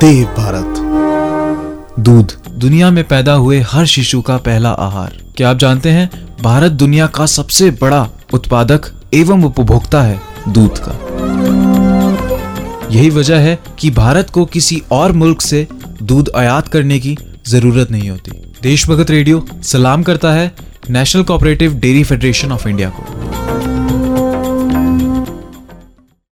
देव भारत। दूध। दुनिया में पैदा हुए हर शिशु का पहला आहार। क्या आप जानते हैं, भारत दुनिया का सबसे बड़ा उत्पादक एवं उपभोक्ता है दूध का। यही वजह है कि भारत को किसी और मुल्क से दूध आयात करने की ज़रूरत नहीं होती। देशभगत रेडियो सलाम करता है, National Cooperative Dairy Federation of India को।